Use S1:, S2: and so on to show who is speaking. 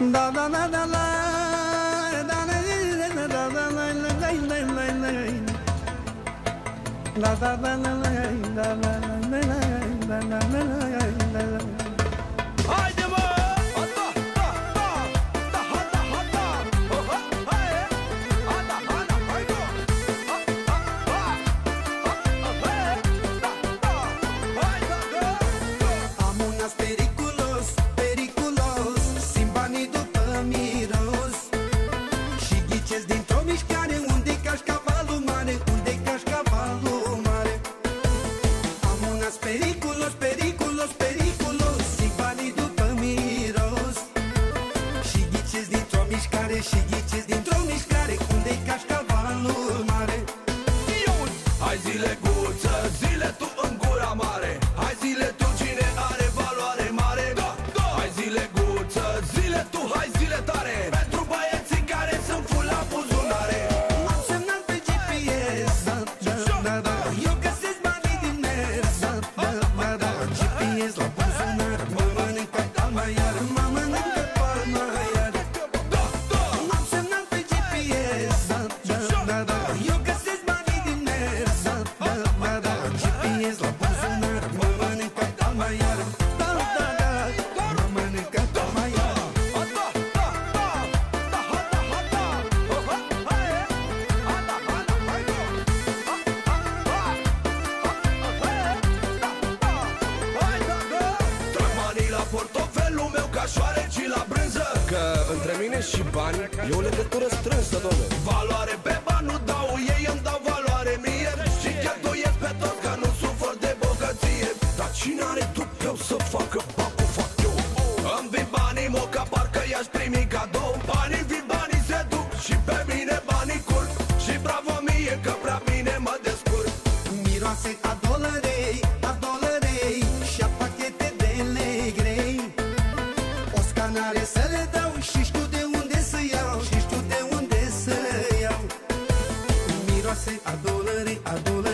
S1: la la la la ghiciți dintr-o mișcare Unde-i cașcavalul mare.
S2: Hai zile guță, zile tu
S1: ies la buzunar Mă mănâncă talma iar Da, da, da Mă mănâncă talma iar
S2: Portofelul meu ca șoareci la brânză între mine și bani e o legătură strânsă, domne Valoare pe bani nu dau, ei îmi dau valoare aș primi cadou Banii vin, banii se duc. Și pe mine banii curg. Și bravo mie că prea bine mă descurc.
S1: Miroase a dolarei, a dolarei Și a pachete de lei grei. O scanare să le dau Și știu de unde să iau. Și știu de unde să iau. Miroase a dolarei, a dolarei